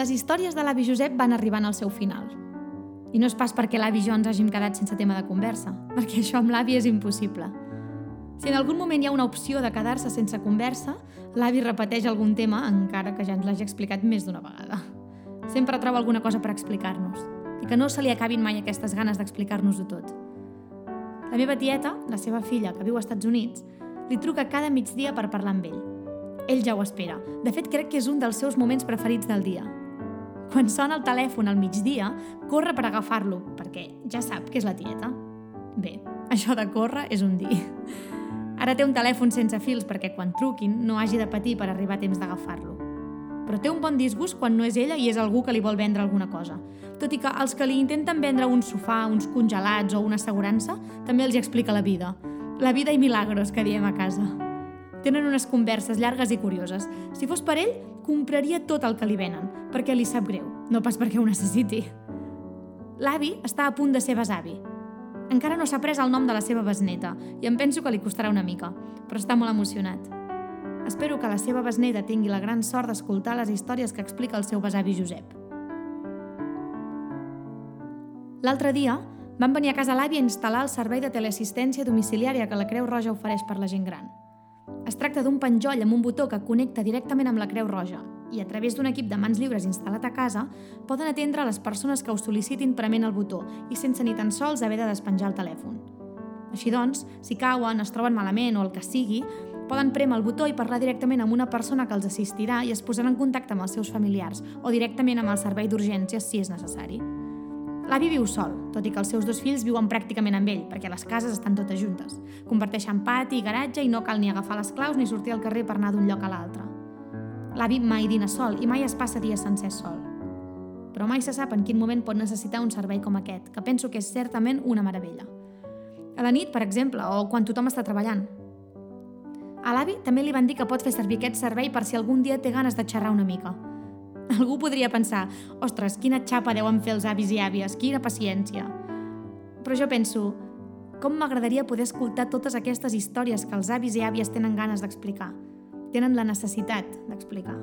Les històries de l'avi Josep van arribant al seu final. I no és pas perquè l'avi jo ens hàgim quedat sense tema de conversa, perquè això amb l'avi és impossible. Si en algun moment hi ha una opció de quedar-se sense conversa, l'avi repeteix algun tema, encara que ja ens l'hagi explicat més d'una vegada. Sempre troba alguna cosa per explicar-nos, i que no se li acabin mai aquestes ganes d'explicar-nos-ho tot. La meva tieta, la seva filla, que viu als Estats Units, li truca cada migdia per parlar amb ell. Ell ja ho espera. De fet, crec que és un dels seus moments preferits del dia. Quan sona el telèfon al migdia, corre per agafar-lo, perquè ja sap que és la tieta. Bé, això de córrer és un dir. Ara té un telèfon sense fils perquè quan truquin no hagi de patir per arribar a temps d'agafar-lo. Però té un bon disgust quan no és ella i és algú que li vol vendre alguna cosa. Tot i que els que li intenten vendre un sofà, uns congelats o una assegurança, també els hi explica la vida. La vida i milagros, que diem a casa. Tenen unes converses llargues i curioses. Si fos per ell, compraria tot el que li venen, perquè li sap greu, no pas perquè ho necessiti. L'avi està a punt de ser besavi. Encara no s'ha pres el nom de la seva besneta i em penso que li costarà una mica, però està molt emocionat. Espero que la seva besneta tingui la gran sort d'escoltar les històries que explica el seu besavi Josep. L'altre dia van venir a casa l'avi a instal·lar el servei de teleassistència domiciliària que la Creu Roja ofereix per la gent gran. Es tracta d'un penjoll amb un botó que connecta directament amb la Creu Roja i a través d'un equip de mans lliures instal·lat a casa poden atendre les persones que ho sol·licitin prement el botó i sense ni tan sols haver de despenjar el telèfon. Així doncs, si cauen, es troben malament o el que sigui, poden premer el botó i parlar directament amb una persona que els assistirà i es posarà en contacte amb els seus familiars o directament amb el servei d'urgències si és necessari. L'avi viu sol, tot i que els seus dos fills viuen pràcticament amb ell, perquè les cases estan totes juntes. Comparteixen pati i garatge i no cal ni agafar les claus ni sortir al carrer per anar d'un lloc a l'altre. L'avi mai dina sol i mai es passa dies sencers sol. Però mai se sap en quin moment pot necessitar un servei com aquest, que penso que és certament una meravella. A la nit, per exemple, o quan tothom està treballant. A l'avi també li van dir que pot fer servir aquest servei per si algun dia té ganes de xerrar una mica – Algú podria pensar, ostres, quina xapa deuen fer els avis i àvies, quina paciència. Però jo penso, com m'agradaria poder escoltar totes aquestes històries que els avis i àvies tenen ganes d'explicar, tenen la necessitat d'explicar.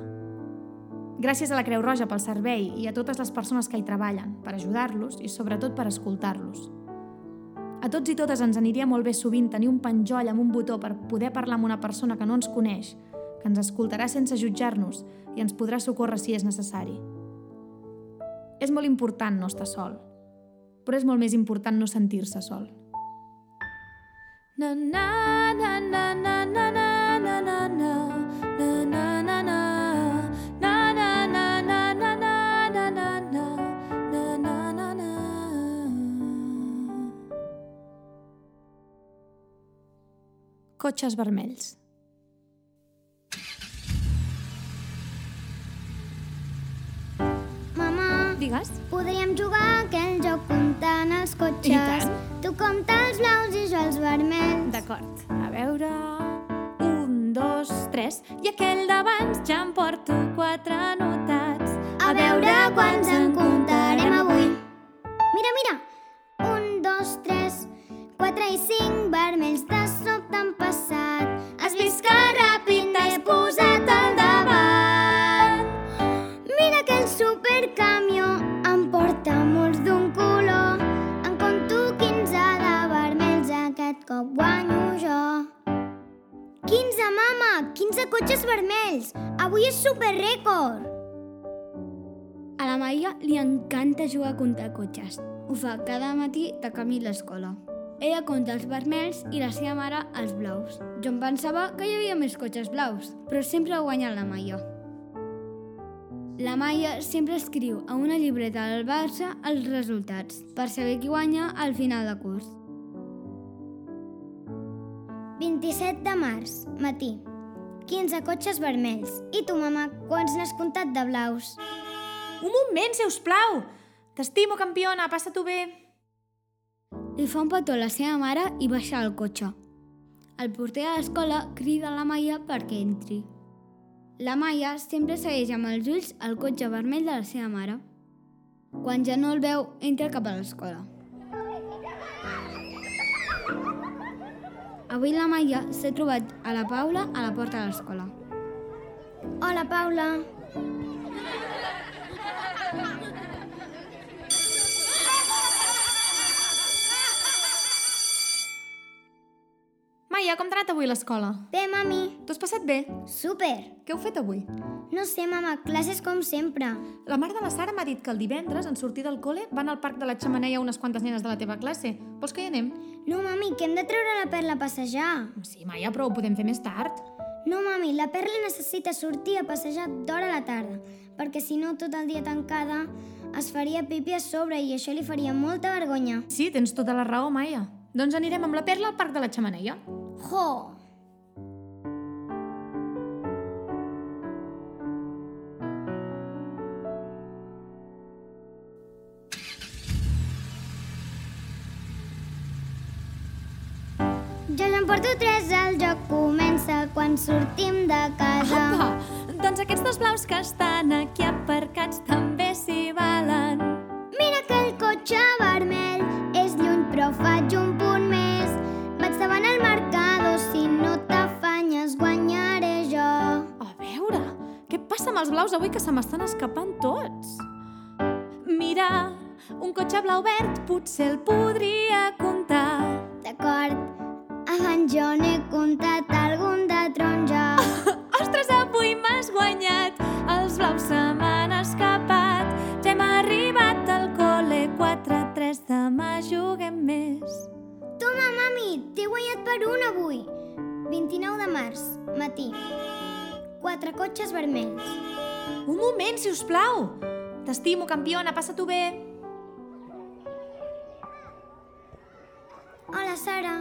Gràcies a la Creu Roja pel servei i a totes les persones que hi treballen, per ajudar-los i sobretot per escoltar-los. A tots i totes ens aniria molt bé sovint tenir un penjoll amb un botó per poder parlar amb una persona que no ens coneix, que ens escoltarà sense jutjar-nos i ens podrà socórrer si és necessari. És molt important no estar sol, però és molt més important no sentir-se sol. Na na na na na na na na na na na na na na na Digues. Podríem jugar a aquell joc comptant els cotxes. Tu compta els blaus i jo els vermells. D'acord. A veure... Un, dos, tres... I aquell d'abans ja em porto quatre anotats. A veure quants en comptarem avui. Mira, mira! Un, dos, tres, quatre i cinc vermells de 15 cotxes vermells! Avui és super rècord! A la Maia li encanta jugar a comptar cotxes. Ho fa cada matí de camí a l'escola. Ella compta els vermells i la seva mare els blaus. Jo em pensava que hi havia més cotxes blaus, però sempre ha guanyat la Maia. La Maia sempre escriu a una llibreta del Barça els resultats per saber qui guanya al final de curs. 27 de març, matí. 15 cotxes vermells. I tu, mama, quants n'has comptat de blaus? Un moment, si us plau! T'estimo, campiona, passa-t'ho bé. Li fa un petó a la seva mare i baixa al cotxe. El porter de l'escola crida a la Maia perquè entri. La Maia sempre segueix amb els ulls el cotxe vermell de la seva mare. Quan ja no el veu, entra cap a l'escola. Avui la Maia s'ha trobat a la Paula a la porta de l'escola. Hola, Paula! Maia, com t'ha anat avui a l'escola? Bé, mami. T'ho has passat bé? Super! Què heu fet avui? No sé, mama, classes com sempre. La mare de la Sara m'ha dit que el divendres, en sortir del cole, van al parc de la xamaneia unes quantes nenes de la teva classe. Vols que hi anem? No, mami, que hem de treure la perla a passejar. Sí, Maia, però ho podem fer més tard. No, mami, la perla necessita sortir a passejar d'hora a la tarda, perquè si no, tot el dia tancada, es faria pipi a sobre i això li faria molta vergonya. Sí, tens tota la raó, Maia. Doncs anirem amb la Perla al parc de la xemeneia. Jo! Porto tres, el joc comença quan sortim de casa. Apa! Doncs aquests dos blaus que estan aquí aparcats també s'hi valen. Mira aquell cotxe vermell, és lluny però faig un punt més. Vaig davant el marcador, si no t'afanyes guanyaré jo. A veure, què passa amb els blaus avui que se m'estan escapant tots? Mira, un cotxe blau verd potser el podria comptar. Jo n'he comptat algun de taronja. Ostres, avui m'has guanyat, els blaus se m'han escapat. Ja hem arribat al col·le 4-3, demà juguem més. Toma, mami, t'he guanyat per un avui. 29 de març, matí. Quatre cotxes vermells. Un moment, si us plau. T'estimo, campiona, passa-t'ho bé. Hola, Sara.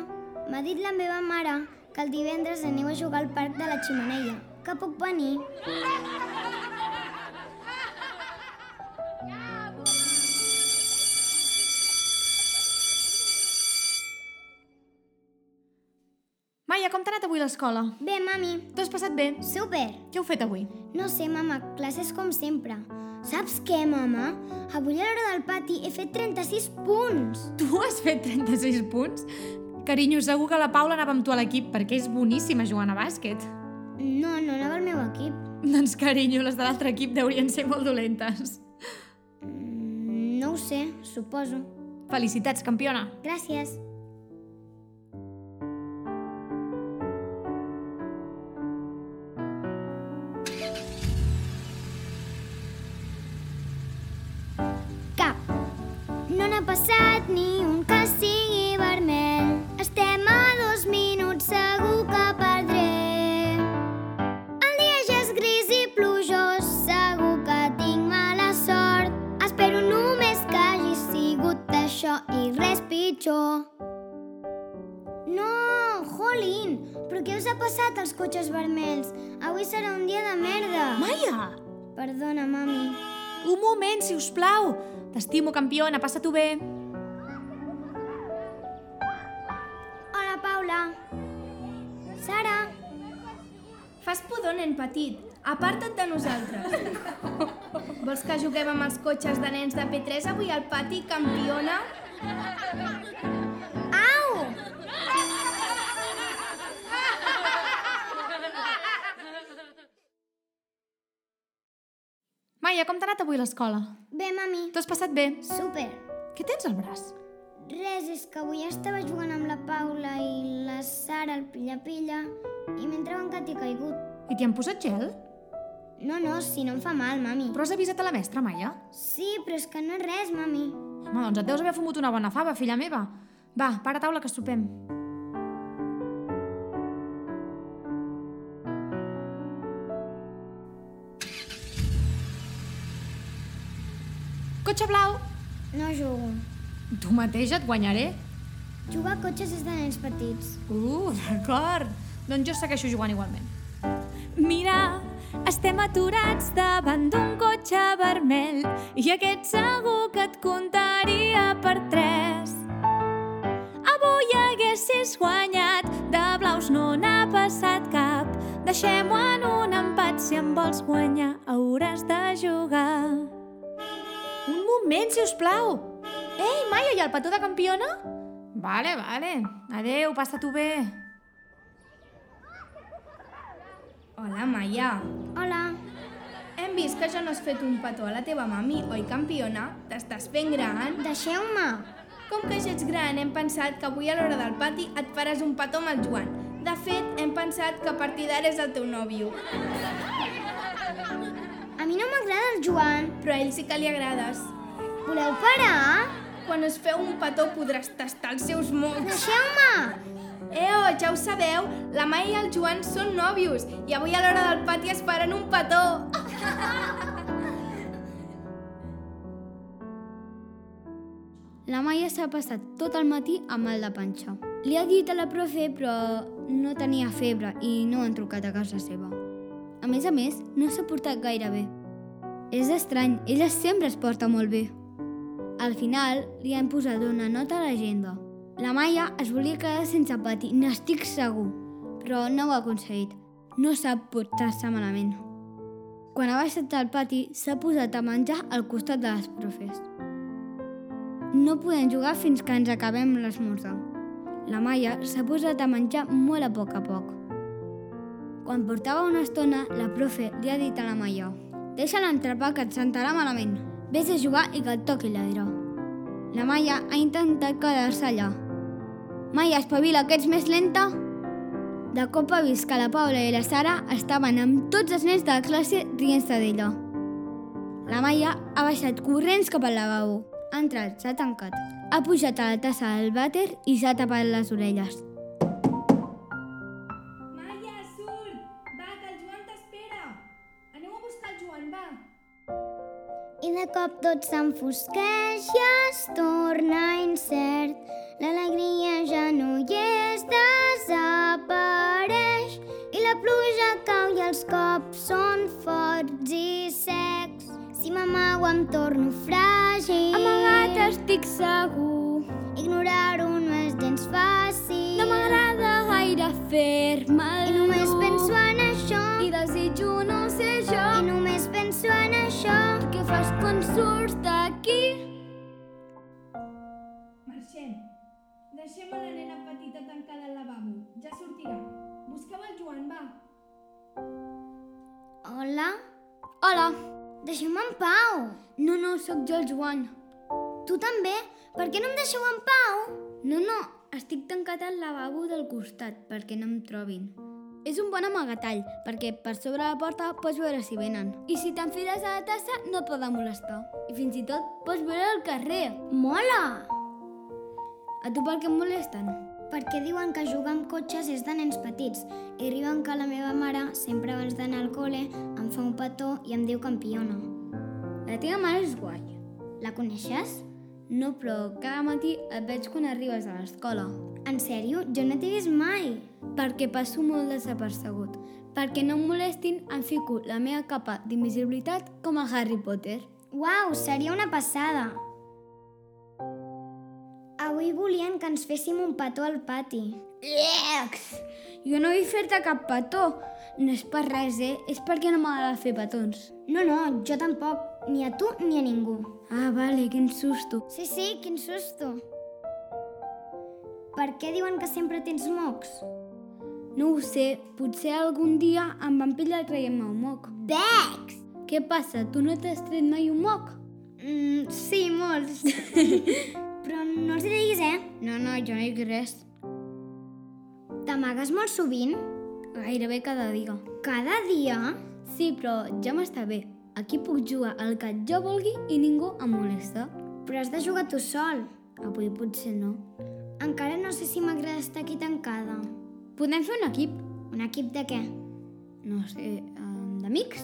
M'ha dit la meva mare que el divendres aneu a jugar al parc de la Ximeneia. Que puc venir? Maia, com t'ha anat avui l'escola? Bé, mami. T'ho has passat bé? Super. Què heu fet avui? No sé, mama, classes com sempre. Saps què, mama? Avui a l'hora del pati he fet 36 punts. Tu has fet 36 punts? Carinyo, segur que la Paula anava amb tu a l'equip perquè és boníssima jugant a bàsquet. No, no anava al meu equip. Doncs, carinyo, les de l'altre equip deurien ser molt dolentes. Mm, No ho sé, suposo. Felicitats, campiona. Gràcies. I res pitjor. No, Jolín, però què us ha passat als cotxes vermells? Avui serà un dia de merda. Maia! Perdona, mami. Un moment, si us plau. T'estimo, campiona, passa-t'ho bé. Hola, Paula. Sara. Fas pudor, nen petit. Aparta't de nosaltres. Vols que juguem amb els cotxes de nens de P3 avui al pati, campiona? Au! Maia, com t'ha anat avui a l'escola? Bé, mami. T'ho has passat bé? Super. Què tens al braç? Res, és que avui estava jugant amb la Paula i la Sara al pilla-pilla i m'he entrebancat i he caigut. I t'hi han posat gel? No, no, si no em fa mal, mami. Però has avisat a la mestra, Maia? Sí, però és que no és res, mami. Home, doncs et deus haver fumut una bona fava, filla meva. Va, para taula que sopem. Cotxe blau! No jugo. Tu mateixa et guanyaré. Jugar a cotxes és de nens petits. Uh, d'acord. Doncs jo segueixo jugant igualment. Mira, estem aturats davant d'un cotxe vermell i aquest segur que et comptaria per tres. Avui haguessis guanyat, de blaus no n'ha passat cap. Deixem-ho en un empat, si em vols guanyar hauràs de jugar. Un moment, si us plau. Ei, Maia, i el petó de campiona? Vale, vale. Adeu, passa-t'ho bé. Hola, Maia. Hola. Hem vist que ja no has fet un petó a la teva mami, oi, campiona? T'estàs fent gran? Deixeu-me. Com que ja ets gran, hem pensat que avui a l'hora del pati et faràs un petó amb el Joan. De fet, hem pensat que a partir d'ara és el teu nòvio. A mi no m'agrada el Joan. Però a ell sí que li agrades. Voleu parar? Quan us feu un petó podràs tastar els seus mocs. Deixeu-me! Oh, ja ho sabeu, la Maia i el Joan són nòvios i avui a l'hora del pati esperen un petó. La Maia s'ha passat tot el matí amb mal de panxa. Li ha dit a la profe, però no tenia febre i no han trucat a casa seva. A més a més, no s'ha portat gaire bé. És estrany, ella sempre es porta molt bé. Al final, li han posat una nota a l'agenda. La Maia es volia quedar sense pati, n'estic segur, però no ho ha aconseguit. No sap portar-se malament. Quan ha baixat al pati, s'ha posat a menjar al costat de les profes. No podem jugar fins que ens acabem l'esmorzar. La Maia s'ha posat a menjar molt a poc a poc. Quan portava una estona, la profe li ha dit a la Maia «Deixa-la entrepà que et sentarà malament. Ves a jugar i que et toqui lladre». La Maia ha intentat quedar-se allà. Maia, espavila, que ets més lenta? De cop ha vist que la Paula i la Sara estaven amb tots els nens de la classe rient-se d'ella. La Maia ha baixat corrents cap al lavabo. Ha entrat, s'ha tancat. Ha pujat a la tassa del vàter i s'ha tapat les orelles. Maia, surt! Va, que el Joan t'espera! Aneu a buscar el Joan, va! I de cop tot s'enfosqueix i es torna incert. L'alegria ja no hi és, desapareix. I la pluja cau i els cops són forts i secs. Si m'amago em torno fràgil. Amagat estic segur. Ignorar-ho no és gens fàcil. No m'agrada gaire fer-me I només penso en això. I desitjo no ser jo. I només penso en això. Què fas quan surts d'aquí? Marxem. Deixem a la nena petita tancada al lavabo. Ja sortirà. Busqueu el Joan, va. Hola? Hola. Deixeu-me en pau. No, no, sóc jo el Joan. Tu també? Per què no em deixeu en pau? No, no, estic tancat al lavabo del costat perquè no em trobin. És un bon amagatall, perquè per sobre la porta pots veure si venen. I si t'enfiles a la tassa no et poden molestar. I fins i tot pots veure el carrer. Mola! A tu per què em molesten? Perquè diuen que jugar amb cotxes és de nens petits i diuen que la meva mare, sempre abans d'anar al col·le, em fa un petó i em diu campiona. La teva mare és guai. La coneixes? No, però cada matí et veig quan arribes a l'escola. En sèrio? Jo no t'he vist mai. Perquè passo molt desapercebut. Perquè no em molestin, em fico la meva capa d'invisibilitat com a Harry Potter. Uau, seria una passada. Avui volien que ens féssim un petó al pati. Ex! Jo no vull fer-te cap petó. No és per res, eh? És perquè no m'agrada fer petons. No, no, jo tampoc. Ni a tu ni a ningú. Ah, vale, quin susto. Sí, sí, quin susto. Per què diuen que sempre tens mocs? No ho sé, potser algun dia em van pillar traient-me un moc. Becs! Què passa, tu no t'has tret mai un moc? Mm, sí, molts. Però no els diguis, eh? No, no, jo no dic res. T'amagues molt sovint? Gairebé cada dia. Cada dia? Sí, però ja m'està bé. Aquí puc jugar el que jo vulgui i ningú em molesta. Però has de jugar tu sol. Avui potser no. Encara no sé si m'agrada estar aquí tancada. Podem fer un equip? Un equip de què? No sé, um, d'amics?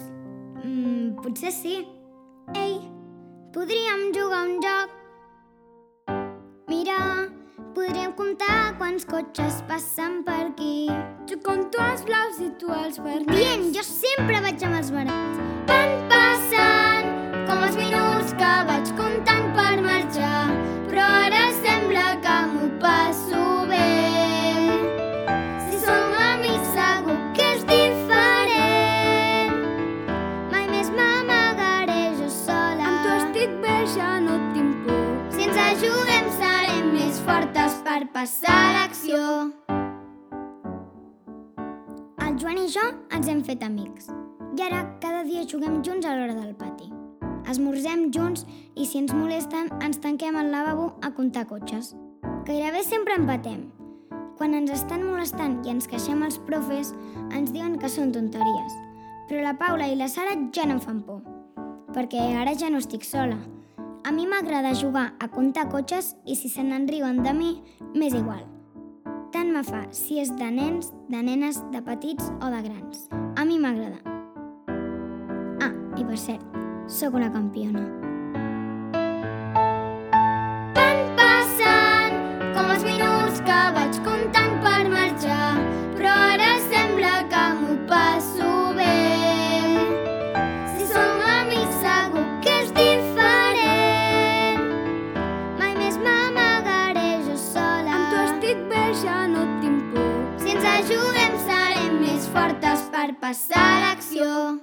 Mm, potser sí. Ei, podríem jugar un joc. Mira, podríem comptar quants cotxes passen per aquí. Jo compto els blaus i tu els vermells. Bien, jo sempre vaig amb els barats. Van passant com els minuts que vaig ens hem fet amics. I ara cada dia juguem junts a l'hora del pati. Esmorzem junts i si ens molesten ens tanquem al lavabo a comptar cotxes. Gairebé sempre empatem. Quan ens estan molestant i ens queixem els profes, ens diuen que són tonteries. Però la Paula i la Sara ja no em fan por, perquè ara ja no estic sola. A mi m'agrada jugar a comptar cotxes i si se n'en riuen de mi, m'és igual. Tant me fa si és de nens, de nenes, de petits o de grans. A mi m'agrada. Ah, i per cert, sóc una campiona. passar a.